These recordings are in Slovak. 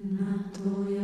na Tvoje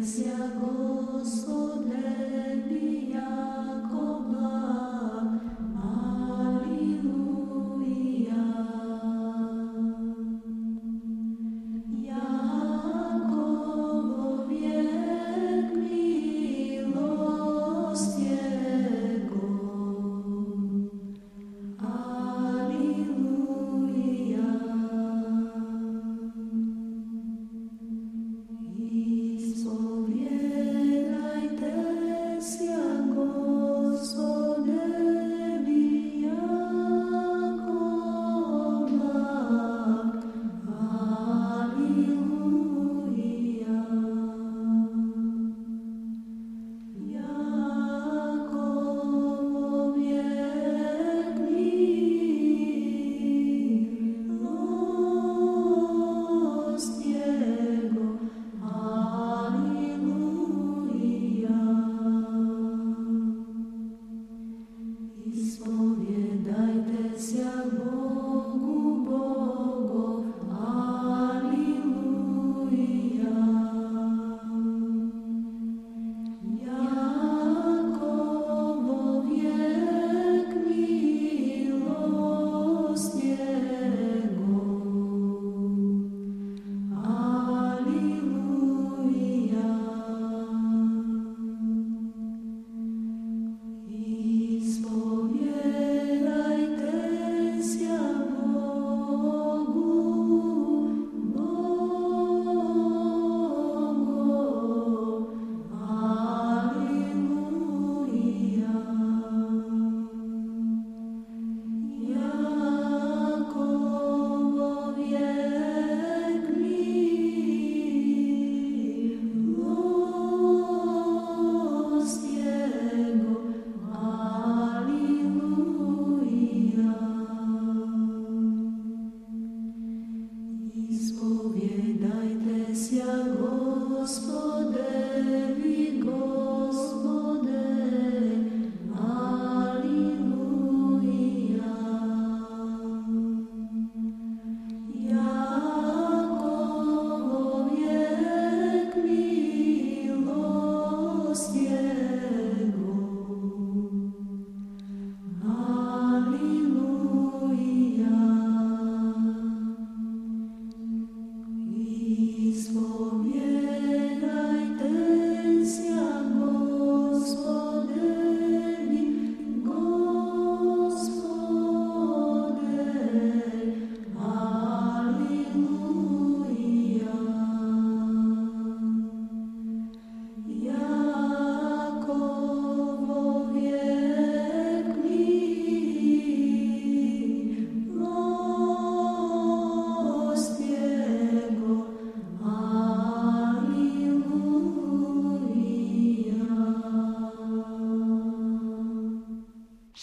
Gracias, Gospodin, Господи, Господи,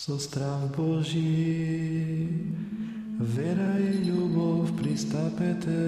zo strán Boží. Vera i ľubov pristapeté.